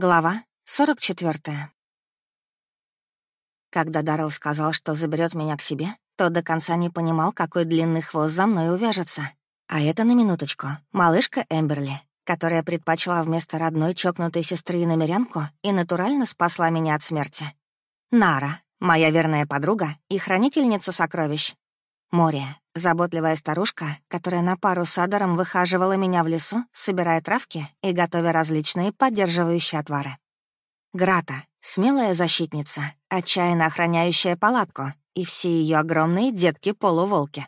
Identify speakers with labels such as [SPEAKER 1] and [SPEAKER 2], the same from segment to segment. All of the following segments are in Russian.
[SPEAKER 1] Глава 44. Когда Даррелл сказал, что заберет меня к себе, то до конца не понимал, какой длинный хвост за мной увяжется. А это на минуточку малышка Эмберли, которая предпочла вместо родной чокнутой сестры и намерянку и натурально спасла меня от смерти. Нара, моя верная подруга и хранительница сокровищ. Море, заботливая старушка, которая на пару с Адором выхаживала меня в лесу, собирая травки и готовя различные поддерживающие отвары. Грата, смелая защитница, отчаянно охраняющая палатку, и все ее огромные детки-полуволки.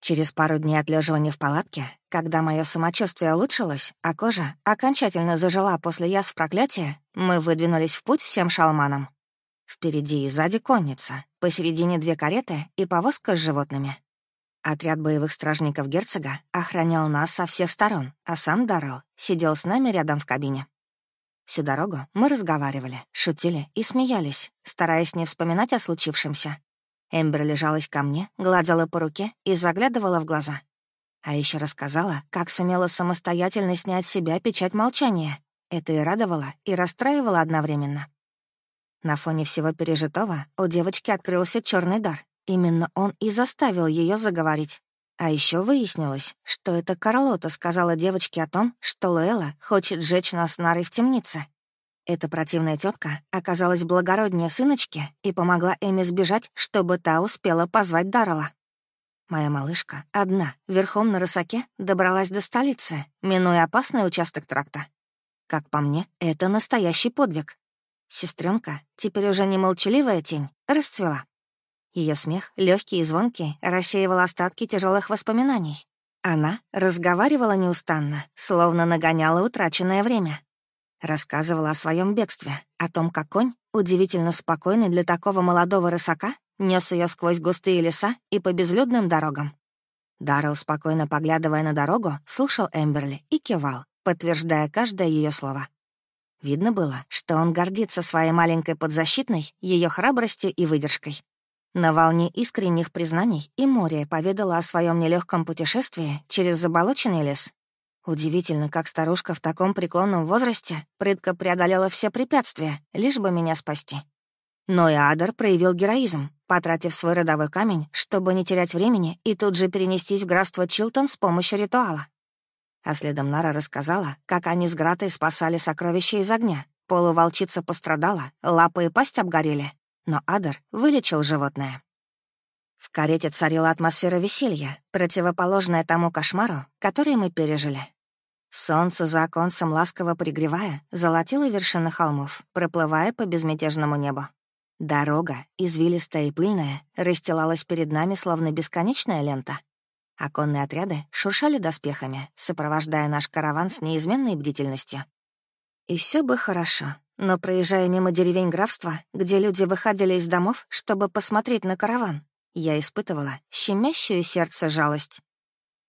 [SPEAKER 1] Через пару дней отлеживания в палатке, когда мое самочувствие улучшилось, а кожа окончательно зажила после язв проклятия, мы выдвинулись в путь всем шалманом. Впереди и сзади конница, посередине две кареты и повозка с животными. Отряд боевых стражников герцога охранял нас со всех сторон, а сам Даррелл сидел с нами рядом в кабине. Всю дорогу мы разговаривали, шутили и смеялись, стараясь не вспоминать о случившемся. Эмбер лежалась ко мне, гладила по руке и заглядывала в глаза. А еще рассказала, как сумела самостоятельно снять с себя печать молчания. Это и радовало, и расстраивало одновременно. На фоне всего пережитого у девочки открылся черный дар. Именно он и заставил ее заговорить. А еще выяснилось, что это Карлота сказала девочке о том, что Луэла хочет сжечь нас нарой в темнице. Эта противная тетка оказалась благороднее сыночки и помогла Эми сбежать, чтобы та успела позвать Даррела. Моя малышка, одна, верхом на рысаке, добралась до столицы, минуя опасный участок тракта. Как по мне, это настоящий подвиг. Сестренка, теперь уже не молчаливая тень, расцвела. Ее смех, легкий и звонкий, рассеивал остатки тяжелых воспоминаний. Она разговаривала неустанно, словно нагоняла утраченное время. Рассказывала о своем бегстве, о том, как конь, удивительно спокойный для такого молодого рысака, нес ее сквозь густые леса и по безлюдным дорогам. Даррелл, спокойно поглядывая на дорогу, слушал Эмберли и кивал, подтверждая каждое ее слово. Видно было, что он гордится своей маленькой подзащитной, ее храбростью и выдержкой. На волне искренних признаний и море поведала о своем нелегком путешествии через заболоченный лес. Удивительно, как старушка в таком преклонном возрасте прытко преодолела все препятствия, лишь бы меня спасти. Но и Адар проявил героизм, потратив свой родовой камень, чтобы не терять времени и тут же перенестись в графство Чилтон с помощью ритуала. А следом Нара рассказала, как они с Гратой спасали сокровища из огня. Полуволчица пострадала, лапы и пасть обгорели, но Адар вылечил животное. В карете царила атмосфера веселья, противоположная тому кошмару, который мы пережили. Солнце за оконцем ласково пригревая, золотило вершины холмов, проплывая по безмятежному небу. Дорога, извилистая и пыльная, расстилалась перед нами, словно бесконечная лента — Оконные отряды шуршали доспехами, сопровождая наш караван с неизменной бдительностью. И все бы хорошо, но проезжая мимо деревень графства, где люди выходили из домов, чтобы посмотреть на караван, я испытывала щемящую сердце жалость.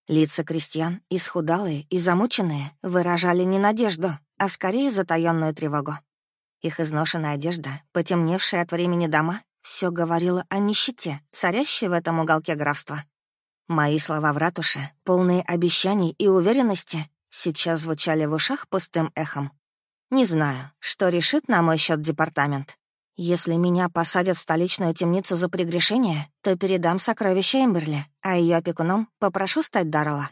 [SPEAKER 1] Лица крестьян, исхудалые и замученные, выражали не надежду, а скорее затаённую тревогу. Их изношенная одежда, потемневшие от времени дома, все говорило о нищете, царящей в этом уголке графства. Мои слова в ратуше, полные обещаний и уверенности, сейчас звучали в ушах пустым эхом. Не знаю, что решит на мой счет департамент. Если меня посадят в столичную темницу за прегрешение, то передам сокровища Эмберли, а ее опекуном попрошу стать Даррелла.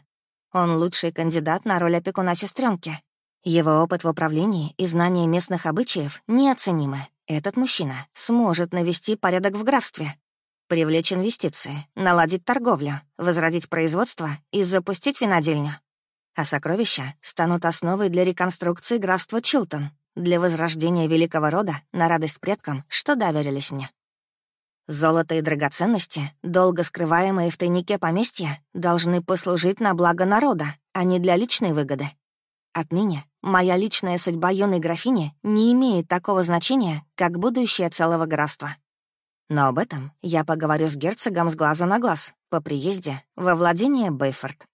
[SPEAKER 1] Он лучший кандидат на роль опекуна сестренки. Его опыт в управлении и знания местных обычаев неоценимы. Этот мужчина сможет навести порядок в графстве, привлечь инвестиции, наладить торговлю, возродить производство и запустить винодельню. А сокровища станут основой для реконструкции графства Чилтон, для возрождения великого рода на радость предкам, что доверились мне. Золото и драгоценности, долго скрываемые в тайнике поместья, должны послужить на благо народа, а не для личной выгоды. Отныне моя личная судьба юной графини не имеет такого значения, как будущее целого графства. Но об этом я поговорю с герцогом с глазу на глаз по приезде во владение Бейфорд.